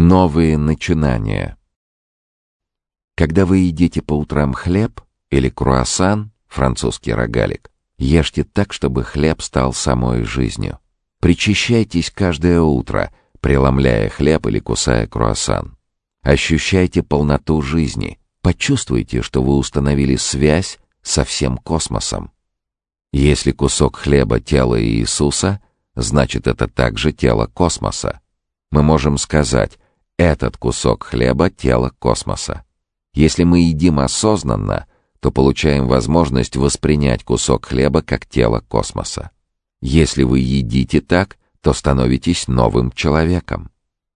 Новые начинания. Когда вы едите по утрам хлеб или круассан, французский рогалик, ешьте так, чтобы хлеб стал самой жизнью. Причащайтесь каждое утро, преломляя хлеб или кусая круассан. Ощущайте полноту жизни. Почувствуйте, что вы установили связь со всем космосом. Если кусок хлеба — тело Иисуса, значит, это также тело космоса. Мы можем сказать этот кусок хлеба — тело космоса. Если мы едим осознанно, то получаем возможность воспринять кусок хлеба как тело космоса. Если вы едите так, то становитесь новым человеком.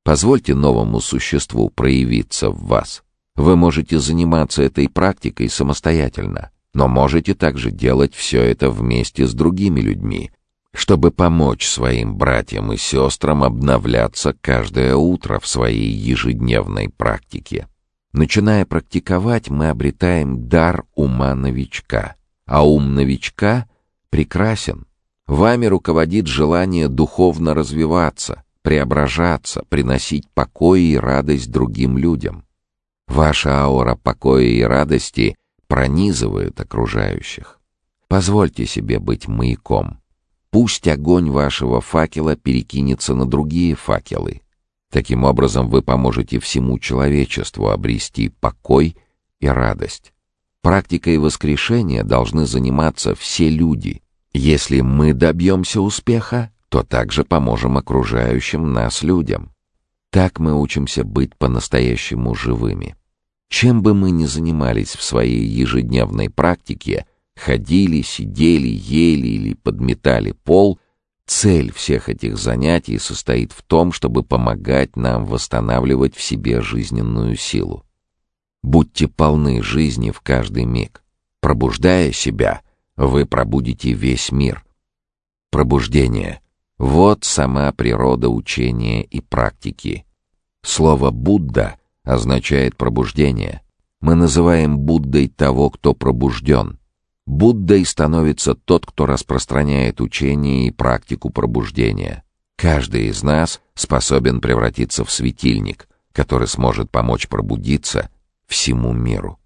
Позвольте новому существу проявиться в вас. Вы можете заниматься этой практикой самостоятельно, но можете также делать все это вместе с другими людьми, чтобы помочь своим братьям и сестрам обновляться каждое утро в своей ежедневной практике. Начиная практиковать, мы обретаем дар ума новичка, а ум новичка прекрасен. Вами руководит желание духовно развиваться, преображаться, приносить покой и радость другим людям. Ваша аура покоя и радости пронизывает окружающих. Позвольте себе быть маяком. Пусть огонь вашего факела перекинется на другие факелы. Таким образом вы поможете всему человечеству обрести покой и радость. Практикой воскрешения должны заниматься все люди. Если мы добьемся успеха, то также поможем окружающим нас людям. Так мы учимся быть по-настоящему живыми. Чем бы мы ни занимались в своей ежедневной практике, ходили, сидели, ели или подметали пол, цель всех этих занятий состоит в том, чтобы помогать нам восстанавливать в себе жизненную силу. Будьте полны жизни в каждый миг. Пробуждая себя, вы пробудите весь мир. Пробуждение — вот сама природа учения и практики. Слово «Будда» означает пробуждение. Мы называем Буддой того, кто пробужден — Буддой становится тот, кто распространяет учение и практику пробуждения. Каждый из нас способен превратиться в светильник, который сможет помочь пробудиться всему миру.